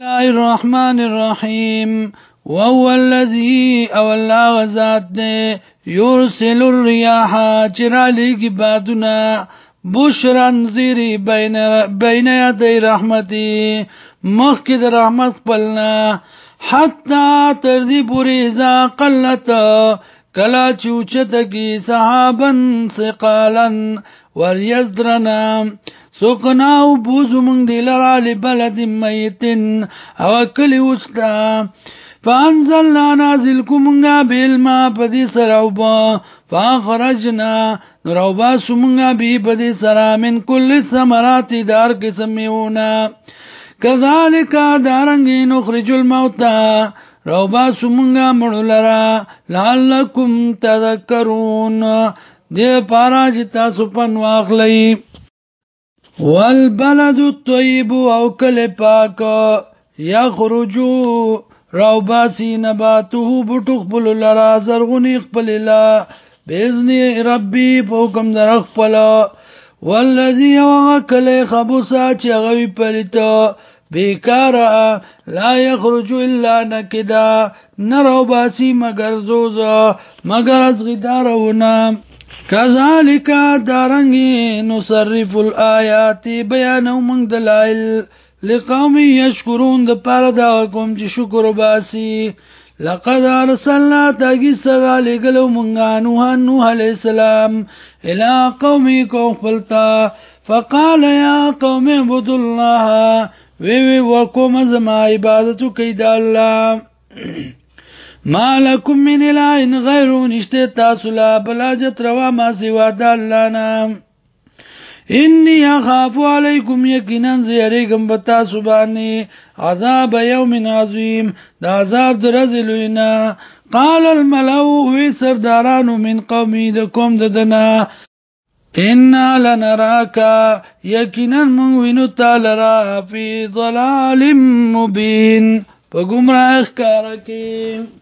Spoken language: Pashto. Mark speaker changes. Speaker 1: الله الرحمن الرحيم وهو الذي او الله غزات ده يرسل الرياح چرالګ بادونه بشرن زیری بین بین یدی رحمتي مخک د رحمت پلنا حتا تر دې پوری اذا قلت کلا چوچت کی صحابن ثقالن ور یزرنا سوقناو بوزو من دی لرا لبلد میتن او کلی وستا فانزلنا نازل کومنگا بیلما پدی سراوبا فاخرجنا نراوبا سومنگا بی پدی سرا من کل سمرات دار قسم میونا کذالک دارنگی نخرج الموتا راوبا سومنگا مړو لرا لعلکم تذکرون دې پارا چې تاسو پن واخلئ والبلد الطيب او کل پاک یخرجو راو باسی نباته بوټو خپل لرا زرغونی خپل لا باذن ربي په حکم در خپل والذي وکل خبوسا چې غوي پلیتو بیکارا لا یخرجو الا نکدا نرو باسی مگر زوزا مگر از غدارونه کذالک دارنګي نصرف الآیات بیانو موږ دلایل لقوم یشکرون د پاره دا کوم چې شکر وباسي لقد ارسلنا تاګي سره لګلو مونږه نوح نوح عليه السلام الى قومي قوم فلتا فقال يا قوم اعبدوا الله وي وي وقوم زما عبادت کوي د الله مالکم من الهین غیرو نشته تاسو لا بلاجت روا ما سوا د الله نه انی اخاف علیکم یقینا زیریګم بتا سبانی عذاب یوم عظیم د عذاب درزلوینا قال الملو وی سردارانو من قومی د کوم ددنا ان لنراکا یقینا من وینو تعالی فی ضلال مبین په گمراه کار کې